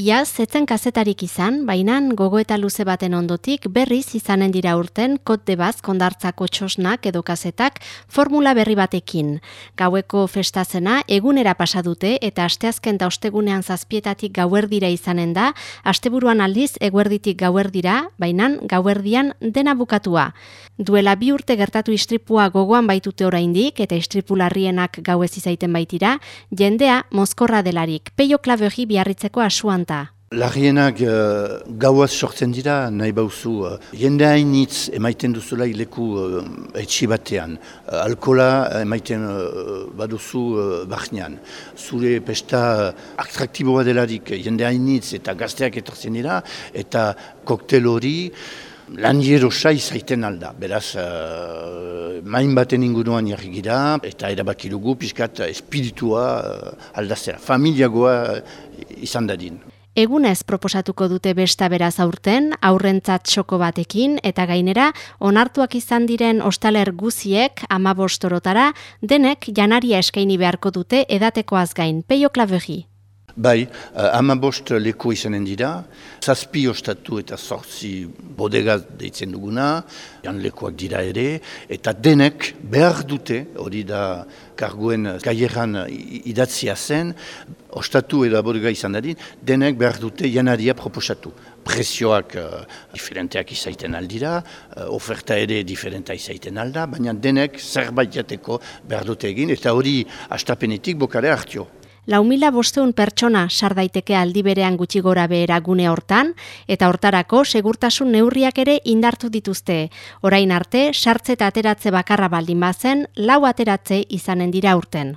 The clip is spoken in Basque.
Iaz, zetzen kazetarik izan, bainan gogo eta luze baten ondotik berriz izanen dira urten kot de baz kondartzako txosnak edo kazetak formula berri batekin. Gaueko festazena egunera pasa dute eta asteazken da ostegunean zazpietatik gauerdira izanen da, asteburuan aldiz eguerditik gauerdira, bainan gauerdian dena bukatua. Duela bi urte gertatu istripua gogoan baitute oraindik eta istripularrienak gauez izaiten baitira, jendea mozkorra delarik, peio klavegi biarritzeko asuan kanta. Larrienak uh, gauaz sortzen dira, nahi bauzu, uh, jende hainitz emaiten duzula ileku uh, etxi batean, uh, alkola emaiten uh, baduzu uh, Zure pesta uh, atraktiboa delarik jende hainitz eta gazteak etortzen dira, eta koktel hori, lan sai zaiten alda, beraz, uh, main baten inguruan jarri gira, eta erabaki dugu, pixkat, espiritua uh, aldazera, familiagoa izan dadin. Egunez proposatuko dute besta beraz aurten, aurrentzat txoko batekin, eta gainera, onartuak izan diren ostaler guziek, amabostorotara, denek janaria eskaini beharko dute edatekoaz gain, peio klavegi. Bai, uh, ama bost leku izanen dira, zazpi ostatu eta sortzi bodega deitzen duguna, jan lekuak dira ere, eta denek behar dute, hori da karguen gaieran idatzia zen, ostatu eta bodega izan dadin, denek behar dute janaria proposatu. Prezioak uh, diferenteak izaiten aldira, uh, oferta ere diferenta izaiten alda, baina denek zerbait jateko behar dute egin, eta hori astapenetik bokare hartio lau mila bosteun pertsona sardaiteke aldi berean gutxi gora behera gune hortan, eta hortarako segurtasun neurriak ere indartu dituzte. Orain arte, sartze eta ateratze bakarra baldin bazen, lau ateratze izanen dira urten.